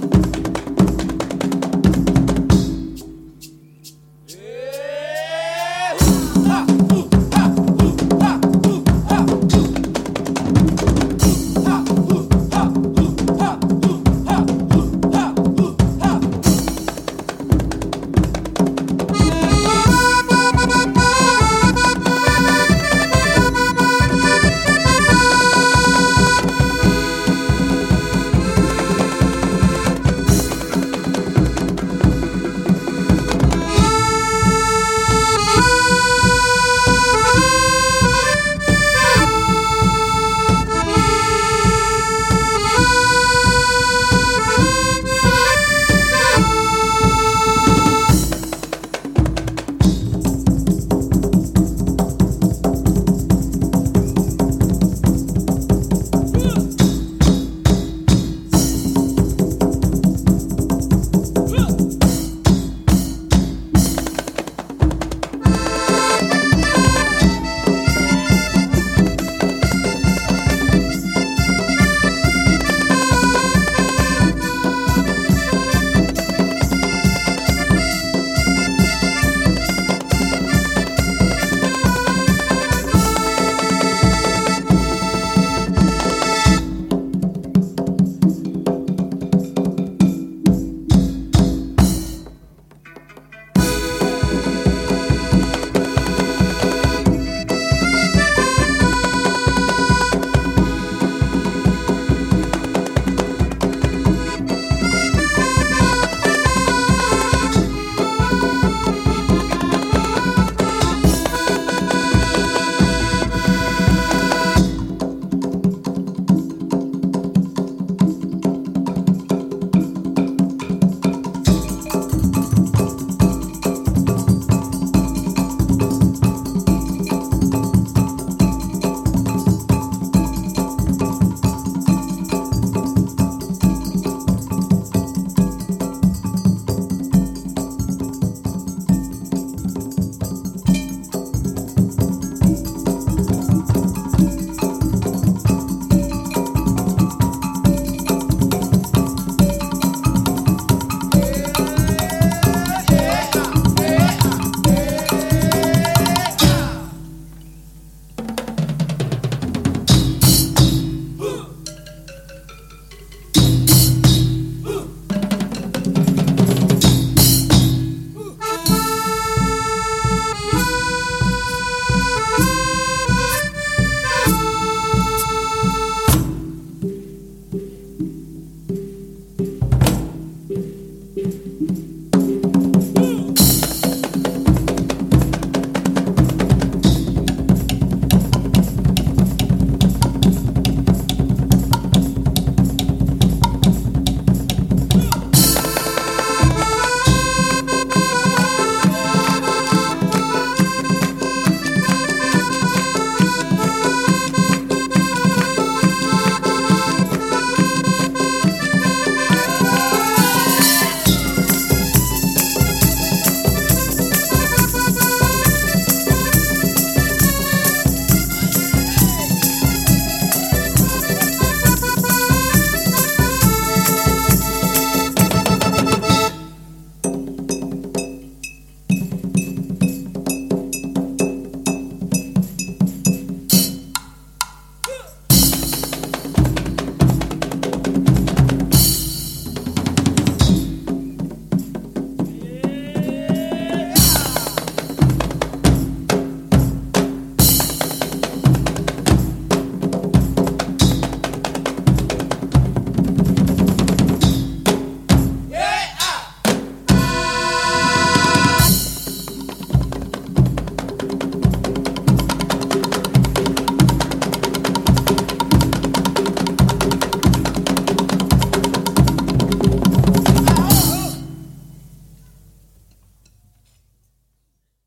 Bye.